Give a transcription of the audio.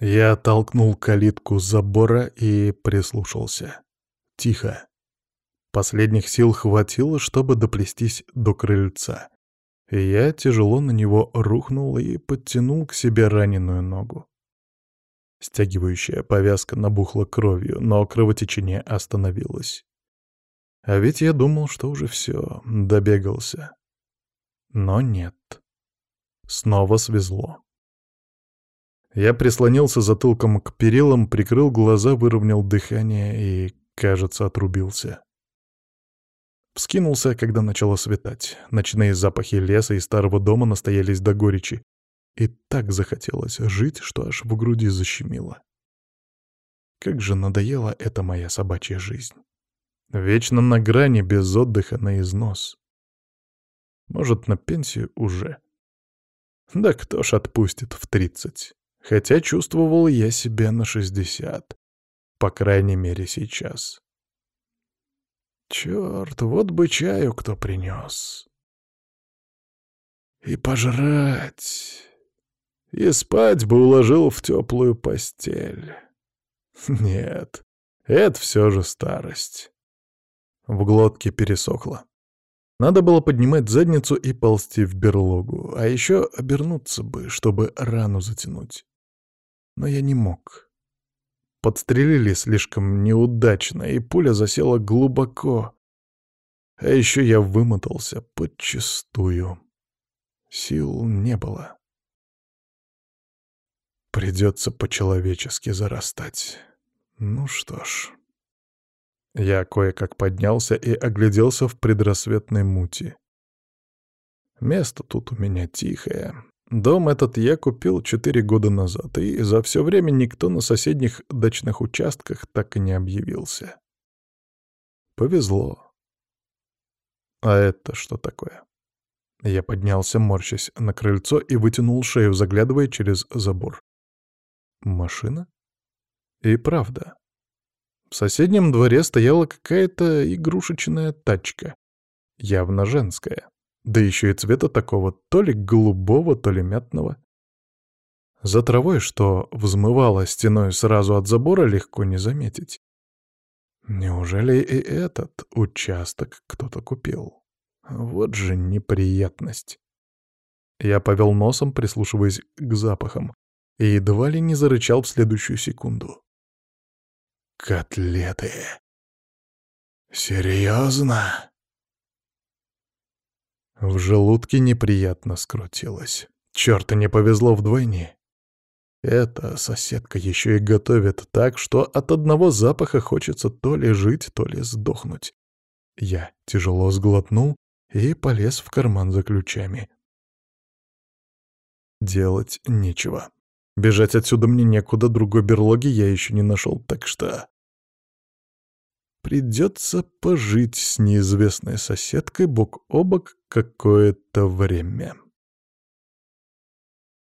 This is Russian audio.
Я толкнул калитку забора и прислушался. Тихо. Последних сил хватило, чтобы доплестись до крыльца. Я тяжело на него рухнул и подтянул к себе раненую ногу. Стягивающая повязка набухла кровью, но кровотечение остановилось. А ведь я думал, что уже все, добегался. Но нет. Снова свезло. Я прислонился затылком к перилам, прикрыл глаза, выровнял дыхание и, кажется, отрубился. Вскинулся, когда начало светать. Ночные запахи леса и старого дома настоялись до горечи. И так захотелось жить, что аж в груди защемило. Как же надоела эта моя собачья жизнь. Вечно на грани, без отдыха, на износ. Может, на пенсию уже. Да кто ж отпустит в тридцать? Хотя чувствовал я себя на шестьдесят. По крайней мере, сейчас. Черт, вот бы чаю кто принес. И пожрать. И спать бы уложил в теплую постель. Нет, это все же старость. В глотке пересохло. Надо было поднимать задницу и ползти в берлогу, а еще обернуться бы, чтобы рану затянуть. Но я не мог. Подстрелили слишком неудачно, и пуля засела глубоко. А еще я вымотался подчистую. Сил не было. Придется по-человечески зарастать. Ну что ж. Я кое-как поднялся и огляделся в предрассветной мути. Место тут у меня тихое. Дом этот я купил четыре года назад, и за все время никто на соседних дачных участках так и не объявился. Повезло. А это что такое? Я поднялся, морщась на крыльцо и вытянул шею, заглядывая через забор. Машина? И правда. В соседнем дворе стояла какая-то игрушечная тачка. Явно женская. Да еще и цвета такого то ли голубого, то ли мятного. За травой, что взмывало стеной сразу от забора, легко не заметить. Неужели и этот участок кто-то купил? Вот же неприятность. Я повел носом, прислушиваясь к запахам, и едва ли не зарычал в следующую секунду. «Котлеты! Серьезно?» В желудке неприятно скрутилось. Чёрт, не повезло вдвойне. Эта соседка еще и готовит так, что от одного запаха хочется то ли жить, то ли сдохнуть. Я тяжело сглотнул и полез в карман за ключами. Делать нечего. Бежать отсюда мне некуда, другой берлоги я еще не нашел, так что... Придется пожить с неизвестной соседкой бок о бок какое-то время.